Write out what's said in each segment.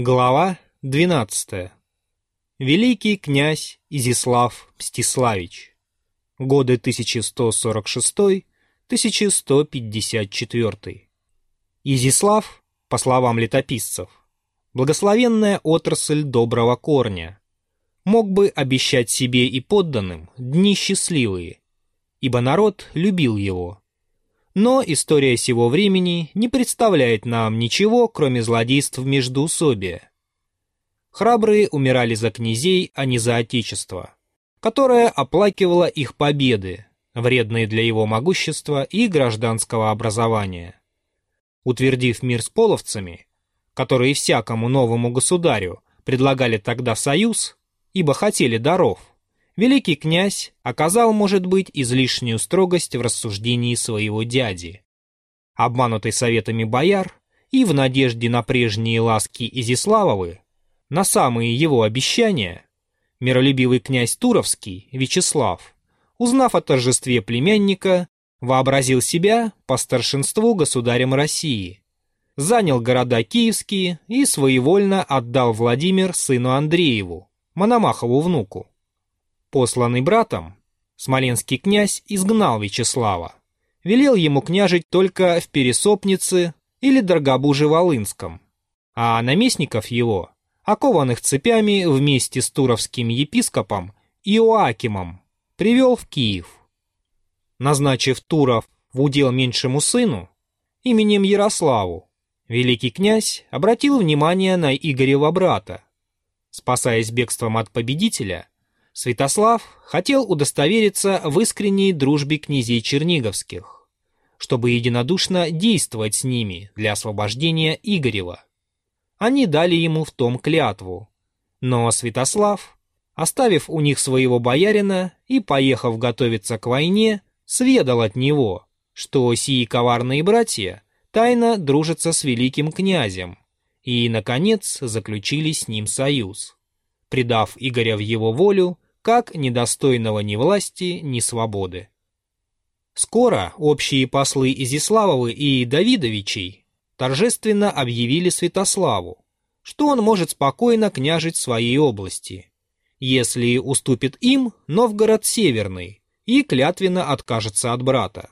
Глава 12. Великий князь Изислав Мстиславич. Годы 1146-1154. Изислав, по словам летописцев, благословенная отрасль доброго корня, мог бы обещать себе и подданным дни счастливые, ибо народ любил его. Но история сего времени не представляет нам ничего, кроме злодейств междоусобия. Храбрые умирали за князей, а не за отечество, которое оплакивало их победы, вредные для его могущества и гражданского образования. Утвердив мир с половцами, которые всякому новому государю предлагали тогда союз, ибо хотели даров, великий князь оказал, может быть, излишнюю строгость в рассуждении своего дяди. Обманутый советами бояр и в надежде на прежние ласки Изиславовы, на самые его обещания, миролюбивый князь Туровский, Вячеслав, узнав о торжестве племянника, вообразил себя по старшинству государем России, занял города киевские и своевольно отдал Владимир сыну Андрееву, Мономахову внуку. Посланный братом, смоленский князь изгнал Вячеслава, велел ему княжить только в Пересопнице или Драгобуже-Волынском, а наместников его, окованных цепями вместе с туровским епископом Иоакимом, привел в Киев. Назначив Туров в удел меньшему сыну, именем Ярославу, великий князь обратил внимание на Игорева брата. Спасаясь бегством от победителя, Святослав хотел удостовериться в искренней дружбе князей Черниговских, чтобы единодушно действовать с ними для освобождения Игорева. Они дали ему в том клятву. Но Святослав, оставив у них своего боярина и поехав готовиться к войне, сведал от него, что сии коварные братья тайно дружатся с великим князем и, наконец, заключили с ним союз. Предав Игоря в его волю, как недостойного ни власти, ни свободы. Скоро общие послы Изиславовы и Давидовичей торжественно объявили Святославу, что он может спокойно княжить в своей области, если уступит им Новгород Северный и клятвенно откажется от брата.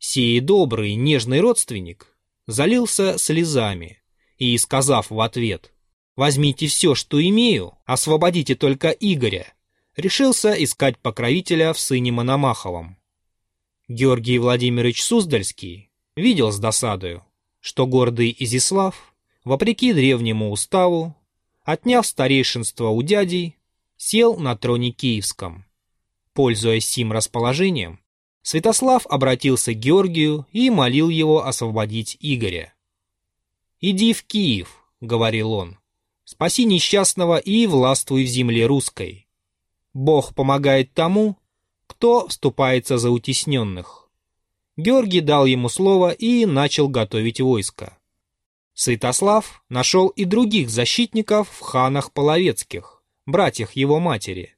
Сей добрый, нежный родственник залился слезами и, сказав в ответ «Возьмите все, что имею, освободите только Игоря, решился искать покровителя в сыне Мономаховом. Георгий Владимирович Суздальский видел с досадою, что гордый Изислав, вопреки древнему уставу, отняв старейшинство у дядей, сел на троне киевском. Пользуясь сим расположением, Святослав обратился к Георгию и молил его освободить Игоря. «Иди в Киев», — говорил он, — «спаси несчастного и властвуй в земле русской. Бог помогает тому, кто вступается за утесненных. Георгий дал ему слово и начал готовить войско. Святослав нашел и других защитников в ханах Половецких, братьях его матери.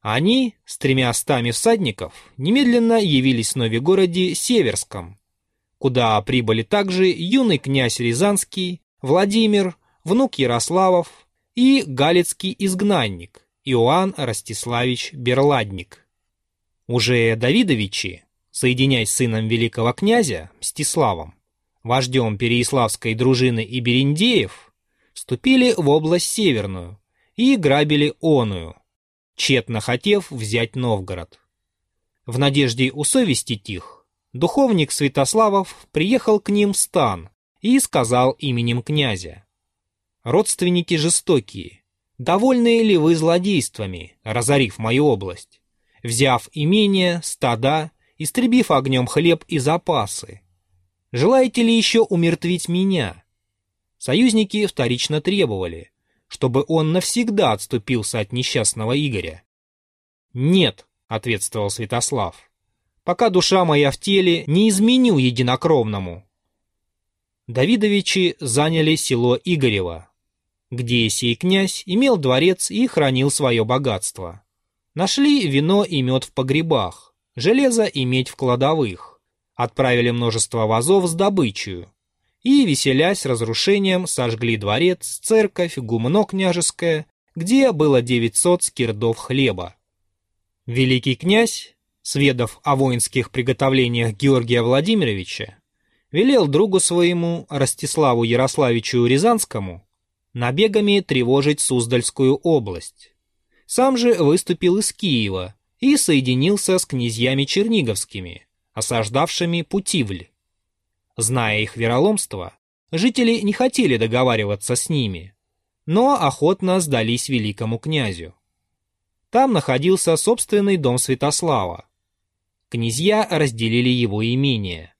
Они, с тремя стами всадников, немедленно явились в Новегороде Северском, куда прибыли также юный князь Рязанский, Владимир, внук Ярославов и галицкий изгнанник, Иоанн Ростиславич Берладник. Уже Давидовичи, соединяясь с сыном великого князя Мстиславом, вождем Переяславской дружины и Берендеев, вступили в область Северную и грабили Оную, тщетно хотев взять Новгород. В надежде усовестить их, духовник Святославов приехал к ним в стан и сказал именем князя. «Родственники жестокие, довольны ли вы злодействами, разорив мою область, взяв имение, стада, истребив огнем хлеб и запасы? Желаете ли еще умертвить меня? Союзники вторично требовали, чтобы он навсегда отступился от несчастного Игоря. «Нет», — ответствовал Святослав, — «пока душа моя в теле, не изменю единокровному». Давидовичи заняли село Игорево, где сей князь имел дворец и хранил свое богатство. Нашли вино и мед в погребах, железо и медь в кладовых, отправили множество вазов с добычей и, веселясь разрушением, сожгли дворец, церковь, гумно княжеское, где было 900 скирдов хлеба. Великий князь, сведав о воинских приготовлениях Георгия Владимировича, велел другу своему, Ростиславу Ярославичу Рязанскому, набегами тревожить Суздальскую область. Сам же выступил из Киева и соединился с князьями черниговскими, осаждавшими Путивль. Зная их вероломство, жители не хотели договариваться с ними, но охотно сдались великому князю. Там находился собственный дом Святослава. Князья разделили его имение.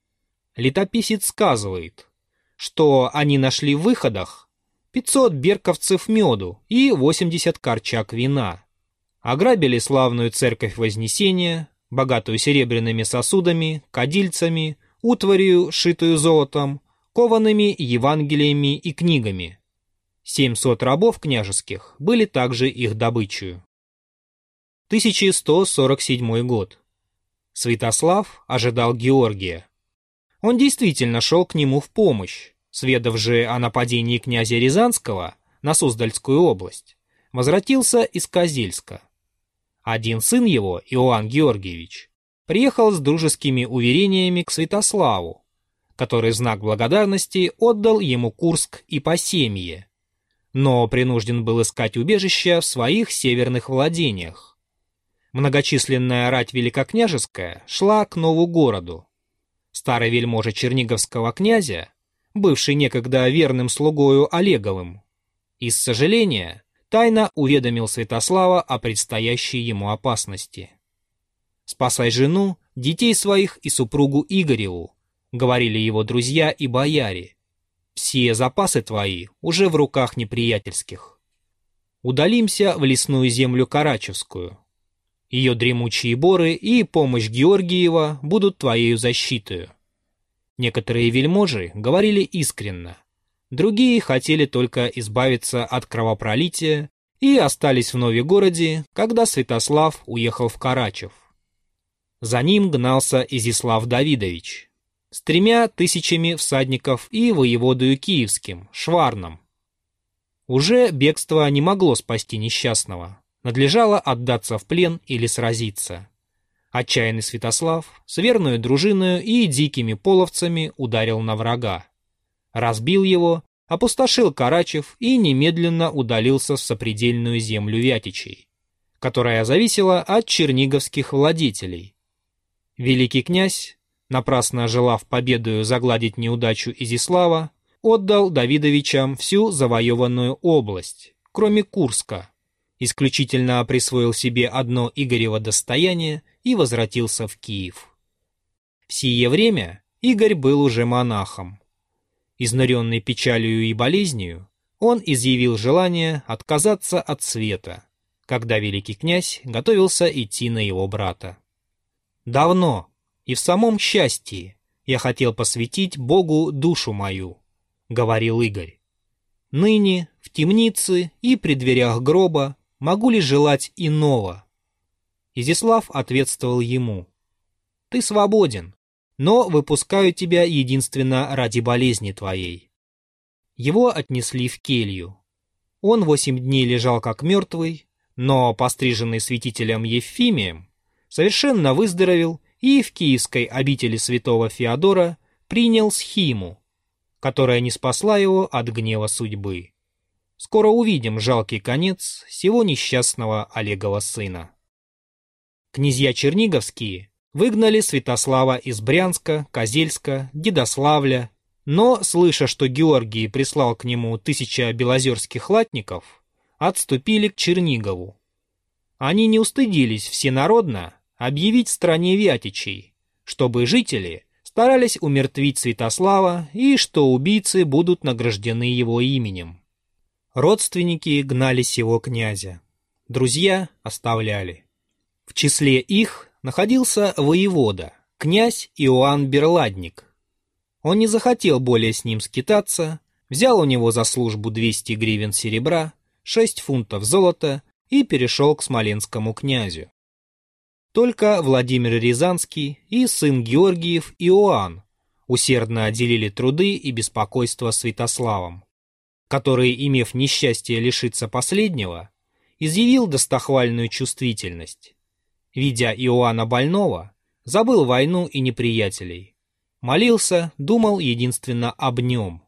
Летописец сказывает, что они нашли в выходах 500 берковцев меду и 80 корчак вина. Ограбили славную церковь Вознесения, богатую серебряными сосудами, кадильцами, утварью, шитую золотом, коваными Евангелиями и книгами. 700 рабов княжеских были также их добычей. 1147 год. Святослав ожидал Георгия. Он действительно шел к нему в помощь, сведав же о нападении князя Рязанского на Суздальскую область, возвратился из Козельска. Один сын его, Иоанн Георгиевич, приехал с дружескими уверениями к Святославу, который знак благодарности отдал ему Курск и Посемье, но принужден был искать убежище в своих северных владениях. Многочисленная рать великокняжеская шла к нову городу. Старый вельможа черниговского князя, бывший некогда верным слугою Олеговым, из сожаления тайно уведомил Святослава о предстоящей ему опасности. «Спасай жену, детей своих и супругу Игореву», — говорили его друзья и бояре. «Все запасы твои уже в руках неприятельских. Удалимся в лесную землю Карачевскую. Ее дремучие боры и помощь Георгиева будут твоею защитою». Некоторые вельможи говорили искренно, другие хотели только избавиться от кровопролития и остались в Новегороде, когда Святослав уехал в Карачев. За ним гнался Изислав Давидович с тремя тысячами всадников и воеводою киевским, Шварном. Уже бегство не могло спасти несчастного, надлежало отдаться в плен или сразиться. Отчаянный Святослав с верную дружиною и дикими половцами ударил на врага. Разбил его, опустошил Карачев и немедленно удалился в сопредельную землю Вятичей, которая зависела от черниговских владетелей, Великий князь, напрасно желав победою загладить неудачу Изислава, отдал Давидовичам всю завоеванную область, кроме Курска, исключительно присвоил себе одно Игорево достояние и возвратился в Киев. В сие время Игорь был уже монахом. Изнуренный печалью и болезнью, он изъявил желание отказаться от света, когда великий князь готовился идти на его брата. Давно и в самом счастье я хотел посвятить Богу душу мою, — говорил Игорь. Ныне, в темнице и при дверях гроба, могу ли желать иного? Изяслав ответствовал ему. Ты свободен, но выпускаю тебя единственно ради болезни твоей. Его отнесли в келью. Он восемь дней лежал как мертвый, но, постриженный святителем Ефимием, совершенно выздоровел и в киевской обители святого Феодора принял схиму, которая не спасла его от гнева судьбы. Скоро увидим жалкий конец всего несчастного Олегова сына. Князья Черниговские выгнали Святослава из Брянска, Козельска, Дедославля, но, слыша, что Георгий прислал к нему тысяча белозерских латников, отступили к Чернигову. Они не устыдились всенародно объявить стране Вятичей, чтобы жители старались умертвить Святослава и что убийцы будут награждены его именем. Родственники гнали сего князя, друзья оставляли. В числе их находился воевода, князь Иоанн Берладник. Он не захотел более с ним скитаться, взял у него за службу 200 гривен серебра, 6 фунтов золота и перешел к смоленскому князю. Только Владимир Рязанский и сын Георгиев Иоанн усердно отделили труды и беспокойство Святославом, который, имев несчастье лишиться последнего, изъявил достохвальную чувствительность. Видя Иоанна больного, забыл войну и неприятелей. Молился, думал единственно об нем.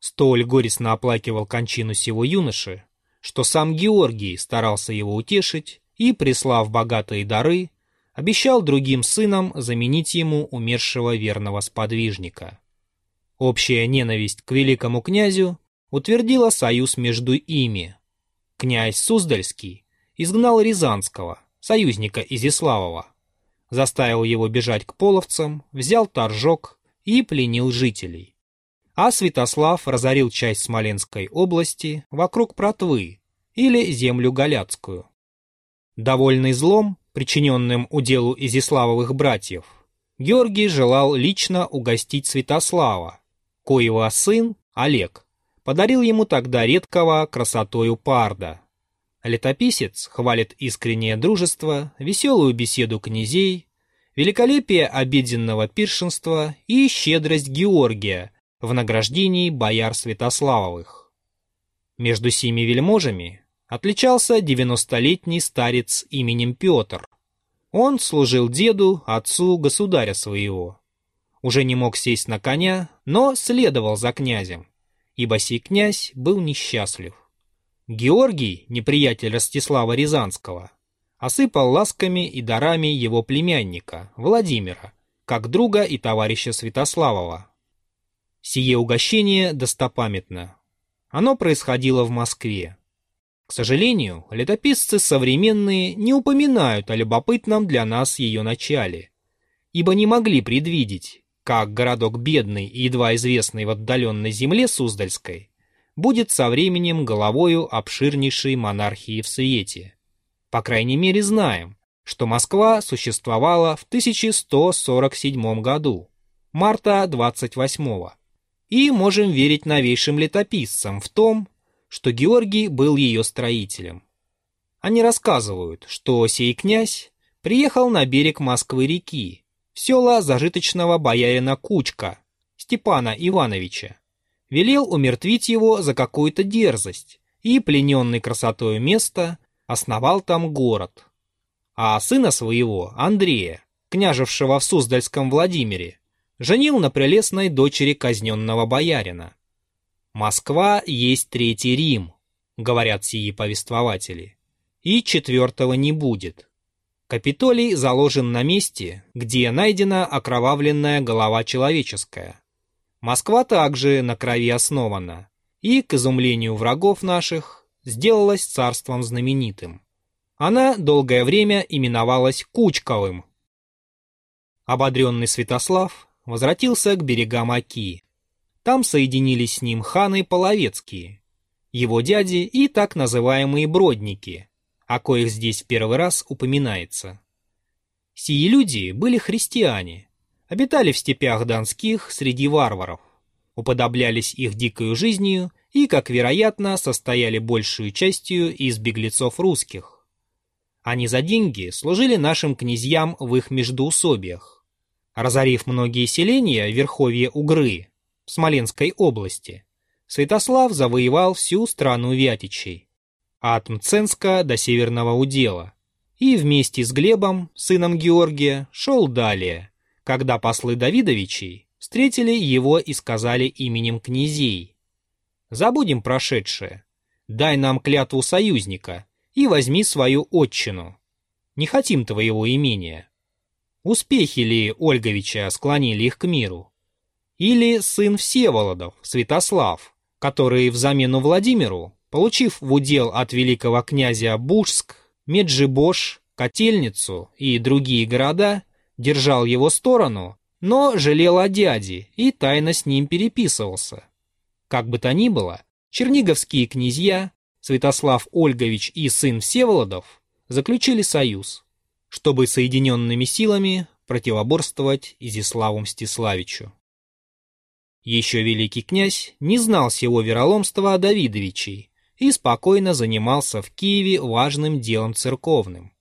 Столь горестно оплакивал кончину сего юноши, что сам Георгий старался его утешить и, прислав богатые дары, обещал другим сынам заменить ему умершего верного сподвижника. Общая ненависть к великому князю утвердила союз между ими. Князь Суздальский изгнал Рязанского, союзника Изиславова, заставил его бежать к половцам, взял торжок и пленил жителей. А Святослав разорил часть Смоленской области вокруг Протвы или землю Галяцкую. Довольный злом, причиненным уделу Изиславовых братьев, Георгий желал лично угостить Святослава, коего сын, Олег, подарил ему тогда редкого красотою парда. Летописец хвалит искреннее дружество, веселую беседу князей, великолепие обеденного пиршенства и щедрость Георгия в награждении бояр Святославовых. Между сими вельможами отличался девяностолетний старец именем Петр. Он служил деду, отцу государя своего. Уже не мог сесть на коня, но следовал за князем ибо сей князь был несчастлив. Георгий, неприятель Ростислава Рязанского, осыпал ласками и дарами его племянника, Владимира, как друга и товарища Святославова. Сие угощение достопамятно. Оно происходило в Москве. К сожалению, летописцы современные не упоминают о любопытном для нас ее начале, ибо не могли предвидеть, как городок бедный и едва известный в отдаленной земле Суздальской, будет со временем головою обширнейшей монархии в свете. По крайней мере знаем, что Москва существовала в 1147 году, марта 28 -го, и можем верить новейшим летописцам в том, что Георгий был ее строителем. Они рассказывают, что сей князь приехал на берег Москвы-реки села зажиточного боярина Кучка, Степана Ивановича. Велел умертвить его за какую-то дерзость и, плененный красотою места, основал там город. А сына своего, Андрея, княжевшего в Суздальском Владимире, женил на прелестной дочери казненного боярина. «Москва есть Третий Рим», — говорят сии повествователи, — «и четвертого не будет». Капитолий заложен на месте, где найдена окровавленная голова человеческая. Москва также на крови основана, и, к изумлению врагов наших, сделалась царством знаменитым. Она долгое время именовалась Кучковым. Ободренный Святослав возвратился к берегам Оки. Там соединились с ним ханы Половецкие, его дяди и так называемые Бродники – о коих здесь первый раз упоминается. Сии люди были христиане, обитали в степях донских среди варваров, уподоблялись их дикою жизнью и, как вероятно, состояли большую частью из беглецов русских. Они за деньги служили нашим князьям в их междоусобиях. Разорив многие селения в Верховье Угры, в Смоленской области, Святослав завоевал всю страну Вятичей от Мценска до Северного Удела, и вместе с Глебом, сыном Георгия, шел далее, когда послы Давидовичей встретили его и сказали именем князей. «Забудем прошедшее, дай нам клятву союзника и возьми свою отчину. Не хотим твоего имения». Успехи ли Ольговича склонили их к миру? Или сын Всеволодов, Святослав, который взамену Владимиру Получив в удел от великого князя Бужск, Меджибош, Котельницу и другие города, держал его сторону, но жалел о дяде и тайно с ним переписывался. Как бы то ни было, черниговские князья, Святослав Ольгович и сын Всеволодов, заключили союз, чтобы соединенными силами противоборствовать Изиславу Мстиславичу. Еще великий князь не знал всего вероломства Давидовичей, и спокойно занимался в Киеве важным делом церковным.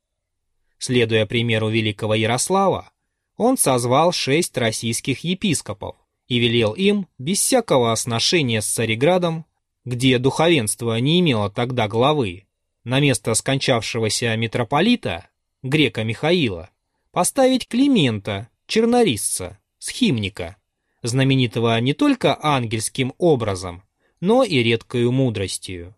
Следуя примеру великого Ярослава, он созвал шесть российских епископов и велел им, без всякого осношения с Цареградом, где духовенство не имело тогда главы, на место скончавшегося митрополита, грека Михаила, поставить Климента, чернорисца, схимника, знаменитого не только ангельским образом, но и редкою мудростью.